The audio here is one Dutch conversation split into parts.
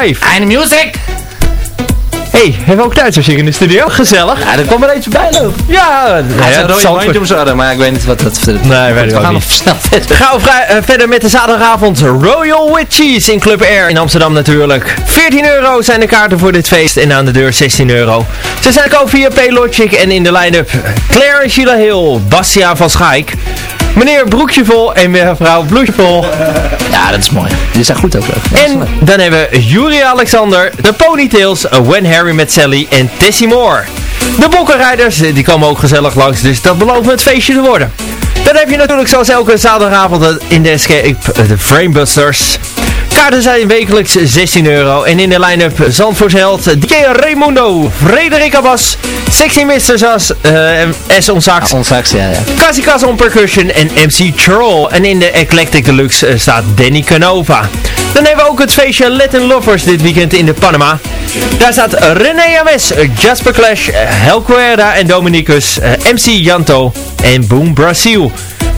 live. En music! hey, hebben we ook Duitsers hier in de studio? Gezellig. Ja, er komt er eentje bij lopen. Ja, nou ja, een zal handje om maar ik weet niet wat dat betekent. Nee, weet ik we ook gaan niet. nog snel verder. Gaan we vrij- eh, verder met de zaterdagavond Royal Witches in Club Air in Amsterdam natuurlijk. 14 euro zijn de kaarten voor dit feest en aan de deur 16 euro. Ze zijn koop via Paylogic en in de line-up Claire en Sheila Hill, Bastiaan van Schaik, meneer Broekjevol en mevrouw Bloedjevol. Ja, dat is mooi. Die zijn goed ook. ook. En dan hebben we Yuri Alexander, de Ponytails, When Harry Met Sally en Tessie Moore. De bokkenrijders, die komen ook gezellig langs, dus dat belooft het feestje te worden. Dan heb je natuurlijk zoals elke zaterdagavond in de Escape eh, de Framebusters. Kaarten zijn wekelijks 16 euro en in de line-up Zandvoort Held, DJ Raimundo, Frederik Abbas, Sexy Mr. Eh S on Sax, Ja, ons straks, ja, ja. Kasikas on Percussion en MC Troll. En in de Eclectic Deluxe eh, staat Danny Canova. Dan hebben we ook het feestje Latin Lovers dit weekend in de Panama. Daar staat René Ames, Jasper Clash, Hel Cuerda en Dominicus, eh, MC Janto en Boom Brazil.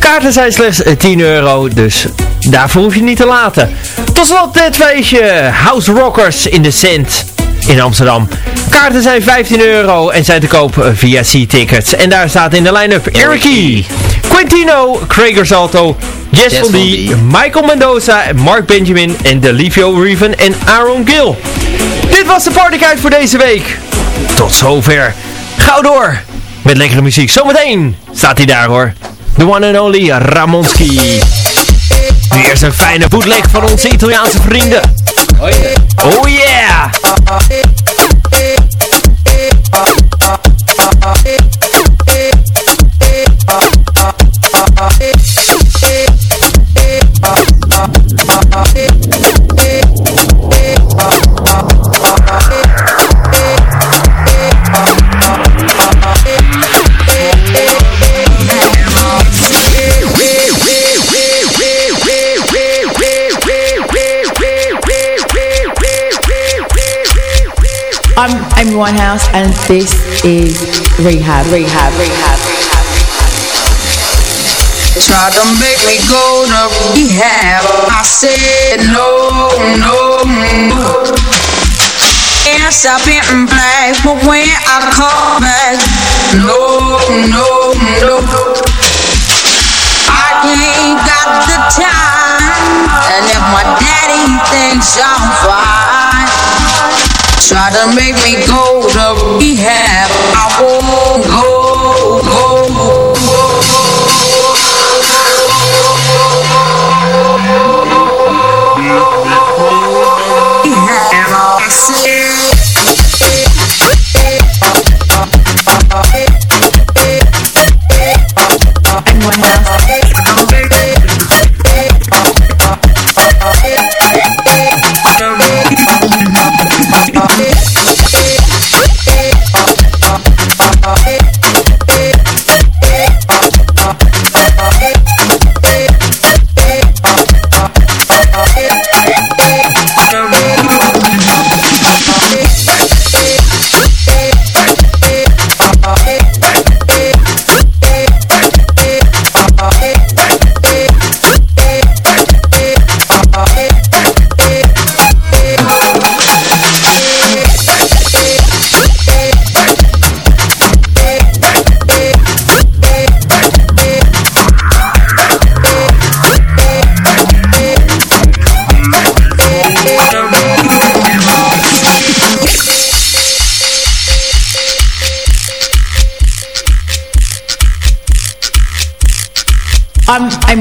Kaarten zijn slechts eh, 10 euro, dus daarvoor hoef je niet te laten. Tot slot dit feestje, House Rockers in de Cent in Amsterdam. Kaarten zijn 15 euro en zijn te koop eh, via C-Tickets. En daar staat in de line-up Ericie, Quintino, Craig Salto, Jess. Michael Mendoza, Mark Benjamin en Delivio Reven en Aaron Gill. Dit was de partyguide voor deze week. Tot zover. Gauw door met lekkere muziek. Zometeen staat hij daar hoor. The one and only Ramonski. Nu eerst een fijne bootleg van onze Italiaanse vrienden. Oh yeah! Winehouse, and this is Rehab, Rehab, Rehab. Tried to make me go to rehab. I said no, no, no. Yes, I've been black, but when I come back, no, no, no. I ain't got the time, and if my daddy thinks I'm fine, try to make me go to rehab. I won't go, go.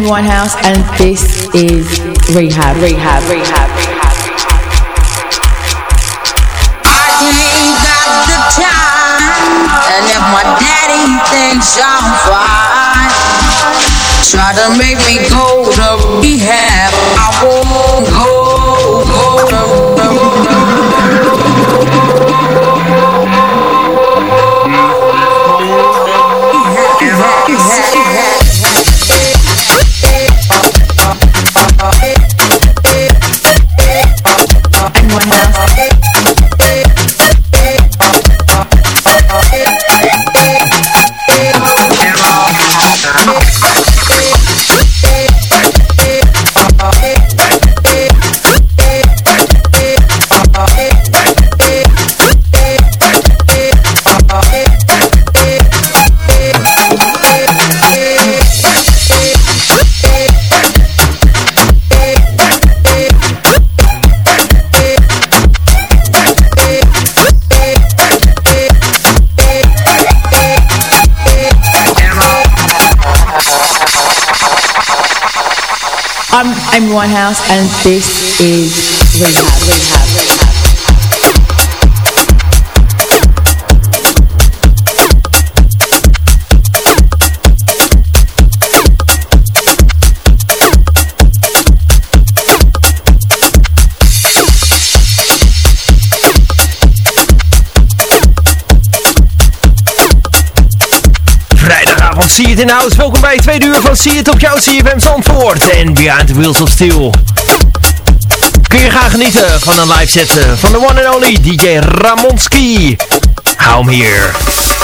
Amy Winehouse, and this is Rehab, Rehab, Rehab. I ain't got the time, and if my daddy thinks I'm fine, try to make me go to rehab. I won't I'm One House, and this is Rehab. Rehab. In. Welkom bij tweede uur van Zie het op jouw CFM Zandvoort en Behind the Wheels of Steel. Kun je gaan genieten van een live set eh, van de one and only DJ Ramonski. Hou hem hier.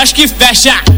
Nós que fecha.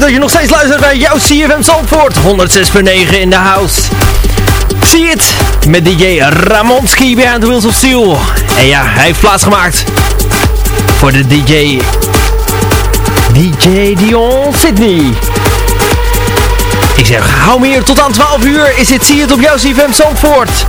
Dat je nog steeds luistert naar jouw CFM Zandvoort 106.9 in de house. Zie het met DJ Ramonski behind the Wheels of Steel. En ja, hij heeft plaatsgemaakt voor de DJ... DJ Dion Sydney. Ik zeg, hou me hier tot aan 12 uur. Is het Zie het op jouw CFM Zandvoort.